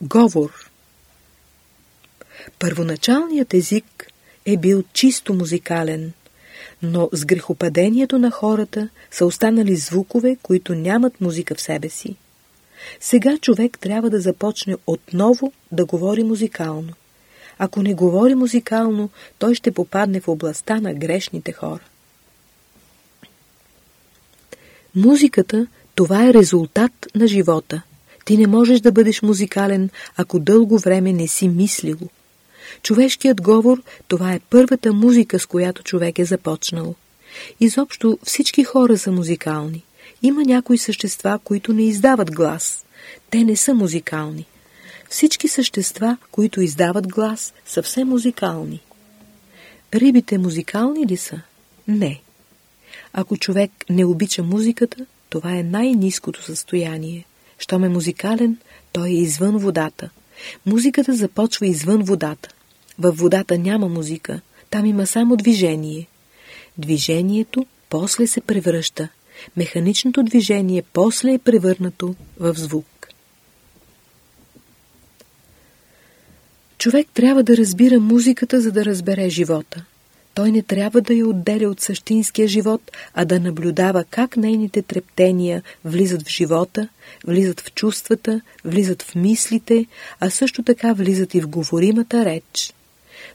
Говор Първоначалният език е бил чисто музикален, но с грехопадението на хората са останали звукове, които нямат музика в себе си. Сега човек трябва да започне отново да говори музикално. Ако не говори музикално, той ще попадне в областта на грешните хора. Музиката – това е резултат на живота. Ти не можеш да бъдеш музикален, ако дълго време не си мислил. Човешкият говор – това е първата музика, с която човек е започнал. Изобщо всички хора са музикални. Има някои същества, които не издават глас. Те не са музикални. Всички същества, които издават глас, са все музикални. Рибите музикални ли са? Не. Ако човек не обича музиката, това е най-низкото състояние. Щом е музикален, той е извън водата. Музиката започва извън водата. Във водата няма музика, там има само движение. Движението после се превръща. Механичното движение после е превърнато в звук. Човек трябва да разбира музиката, за да разбере живота. Той не трябва да я отделя от същинския живот, а да наблюдава как нейните трептения влизат в живота, влизат в чувствата, влизат в мислите, а също така влизат и в говоримата реч.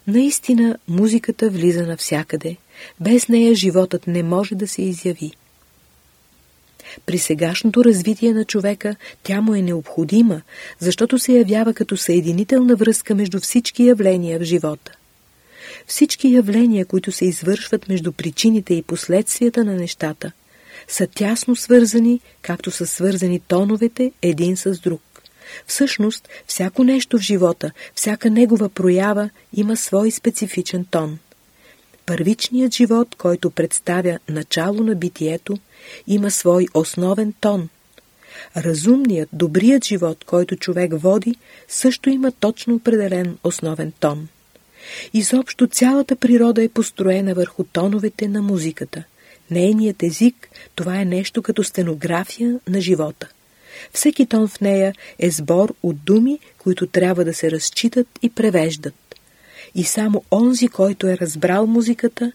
Наистина музиката влиза навсякъде. Без нея животът не може да се изяви. При сегашното развитие на човека тя му е необходима, защото се явява като съединителна връзка между всички явления в живота. Всички явления, които се извършват между причините и последствията на нещата, са тясно свързани, както са свързани тоновете един с друг. Всъщност, всяко нещо в живота, всяка негова проява има свой специфичен тон. Първичният живот, който представя начало на битието, има свой основен тон. Разумният, добрият живот, който човек води, също има точно определен основен тон. Изобщо цялата природа е построена върху тоновете на музиката. Нейният език – това е нещо като стенография на живота. Всеки тон в нея е сбор от думи, които трябва да се разчитат и превеждат. И само онзи, който е разбрал музиката,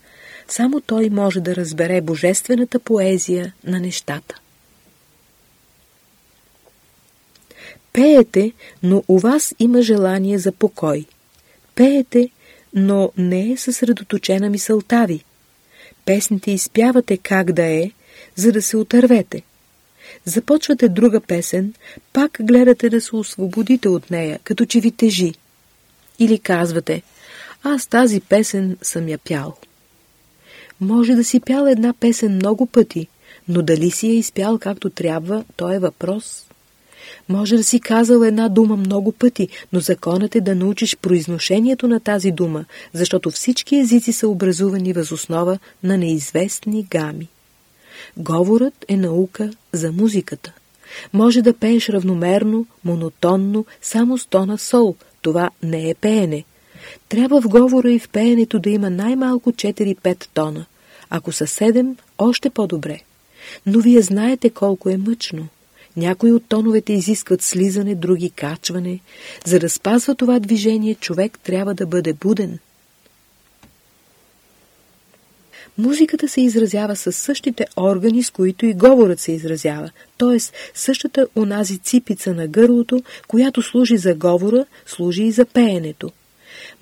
само той може да разбере божествената поезия на нещата. Пеете, но у вас има желание за покой. Пеете, но не е съсредоточена мисълта ви. Песните изпявате как да е, за да се отървете. Започвате друга песен, пак гледате да се освободите от нея, като че ви тежи. Или казвате, аз тази песен съм я пял. Може да си пял една песен много пъти, но дали си я изпял както трябва, то е въпрос. Може да си казал една дума много пъти, но законът е да научиш произношението на тази дума, защото всички езици са образувани въз основа на неизвестни гами. Говорът е наука за музиката. Може да пееш равномерно, монотонно, само с тона сол. Това не е пеене. Трябва в говора и в пеенето да има най-малко 4-5 тона. Ако са 7, още по-добре. Но вие знаете колко е мъчно. Някои от тоновете изискват слизане, други качване. За да спазва това движение, човек трябва да бъде буден. Музиката се изразява с същите органи, с които и говорът се изразява, т.е. същата онази ципица на гърлото, която служи за говора, служи и за пеенето.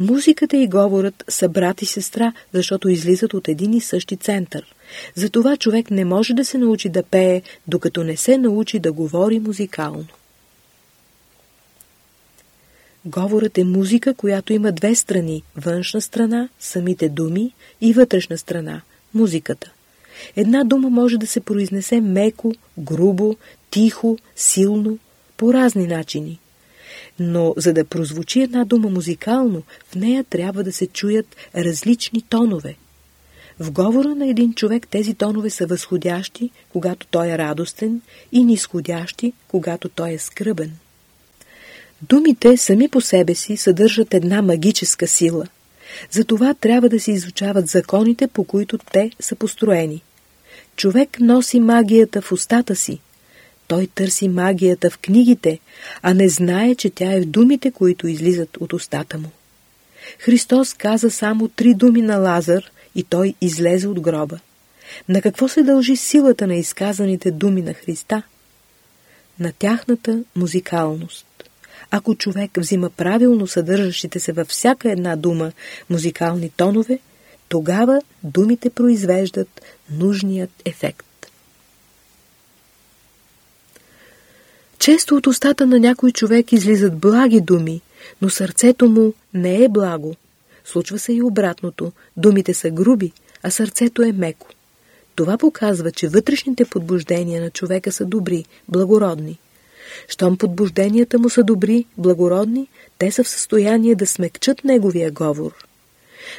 Музиката и говорът са брат и сестра, защото излизат от един и същи център. Затова човек не може да се научи да пее, докато не се научи да говори музикално. Говорът е музика, която има две страни – външна страна, самите думи и вътрешна страна – музиката. Една дума може да се произнесе меко, грубо, тихо, силно, по разни начини. Но за да прозвучи една дума музикално, в нея трябва да се чуят различни тонове. В говора на един човек тези тонове са възходящи, когато той е радостен, и нисходящи, когато той е скръбен. Думите сами по себе си съдържат една магическа сила. Затова трябва да се изучават законите, по които те са построени. Човек носи магията в устата си. Той търси магията в книгите, а не знае, че тя е в думите, които излизат от устата му. Христос каза само три думи на Лазар и той излезе от гроба. На какво се дължи силата на изказаните думи на Христа? На тяхната музикалност. Ако човек взима правилно съдържащите се във всяка една дума музикални тонове, тогава думите произвеждат нужният ефект. Често от устата на някой човек излизат благи думи, но сърцето му не е благо. Случва се и обратното. Думите са груби, а сърцето е меко. Това показва, че вътрешните подбуждения на човека са добри, благородни. Щом подбужденията му са добри, благородни, те са в състояние да смекчат неговия говор.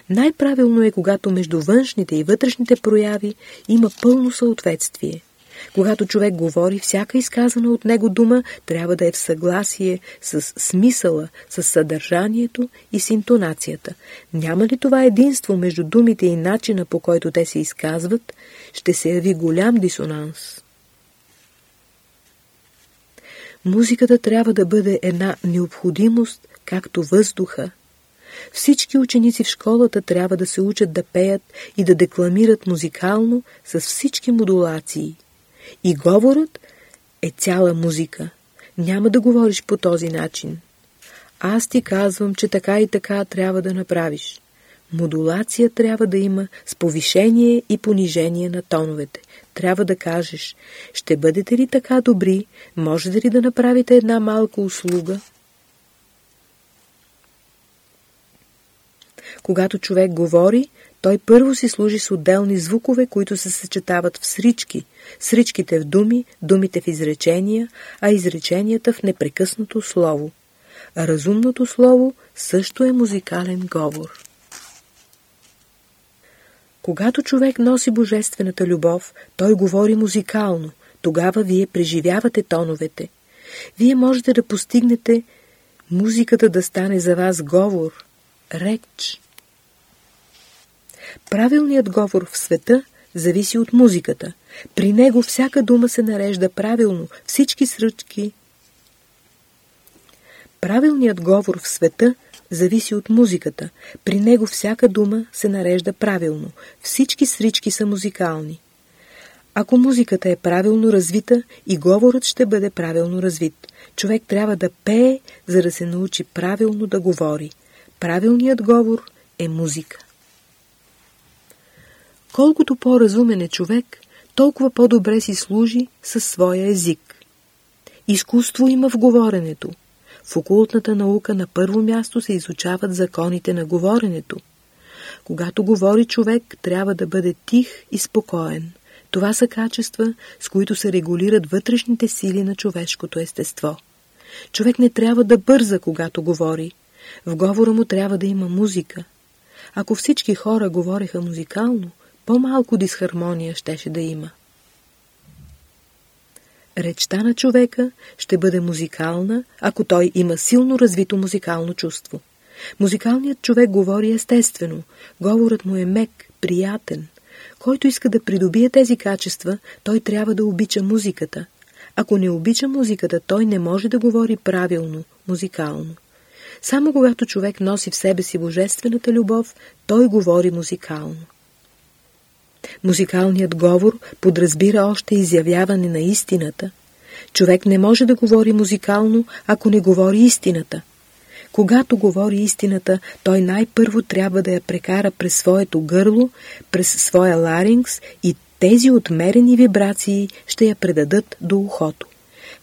Най-правилно е, когато между външните и вътрешните прояви има пълно съответствие – когато човек говори, всяка изказана от него дума трябва да е в съгласие с смисъла, с съдържанието и с интонацията. Няма ли това единство между думите и начина по който те се изказват, ще се яви голям дисонанс. Музиката трябва да бъде една необходимост, както въздуха. Всички ученици в школата трябва да се учат да пеят и да декламират музикално с всички модулации. И говорът е цяла музика. Няма да говориш по този начин. Аз ти казвам, че така и така трябва да направиш. Модулация трябва да има с повишение и понижение на тоновете. Трябва да кажеш, ще бъдете ли така добри, можете ли да направите една малка услуга? Когато човек говори, той първо си служи с отделни звукове, които се съчетават в срички, сричките в думи, думите в изречения, а изреченията в непрекъснато слово. Разумното слово също е музикален говор. Когато човек носи божествената любов, той говори музикално, тогава вие преживявате тоновете. Вие можете да постигнете музиката да стане за вас говор, реч. Правилният говор в света зависи от музиката. При него всяка дума се нарежда правилно, всички сръчки. Правилният говор в света зависи от музиката. При него всяка дума се нарежда правилно. Всички срички са музикални. Ако музиката е правилно развита, и говорът ще бъде правилно развит. Човек трябва да пее, за да се научи правилно да говори. Правилният говор е музика. Колкото по-разумен е човек, толкова по-добре си служи със своя език. Изкуство има в говоренето. В окултната наука на първо място се изучават законите на говоренето. Когато говори човек, трябва да бъде тих и спокоен. Това са качества, с които се регулират вътрешните сили на човешкото естество. Човек не трябва да бърза, когато говори. В говора му трябва да има музика. Ако всички хора говореха музикално, по-малко дисхармония щеше да има. Речта на човека ще бъде музикална, ако той има силно развито музикално чувство. Музикалният човек говори естествено, говорът му е мек, приятен. Който иска да придобие тези качества, той трябва да обича музиката. Ако не обича музиката, той не може да говори правилно, музикално. Само когато човек носи в себе си божествената любов, той говори музикално. Музикалният говор подразбира още изявяване на истината. Човек не може да говори музикално, ако не говори истината. Когато говори истината, той най-първо трябва да я прекара през своето гърло, през своя ларингс и тези отмерени вибрации ще я предадат до ухото.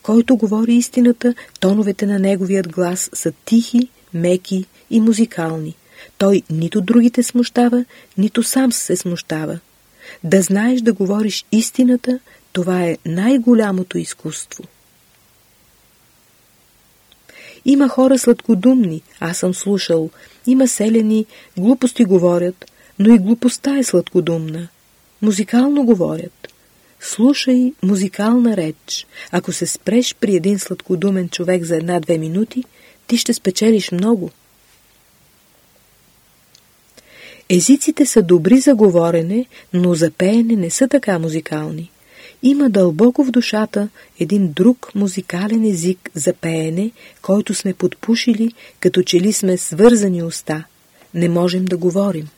Който говори истината, тоновете на неговият глас са тихи, меки и музикални. Той нито другите смущава, нито сам се смущава. Да знаеш да говориш истината, това е най-голямото изкуство. Има хора сладкодумни, аз съм слушал. Има селени, глупости говорят, но и глупостта е сладкодумна. Музикално говорят. Слушай музикална реч. Ако се спреш при един сладкодумен човек за една-две минути, ти ще спечелиш много. Езиците са добри за говорене, но за пеене не са така музикални. има дълбоко в душата един друг музикален език за пеене, който сме подпушили, като че ли сме свързани уста. Не можем да говорим.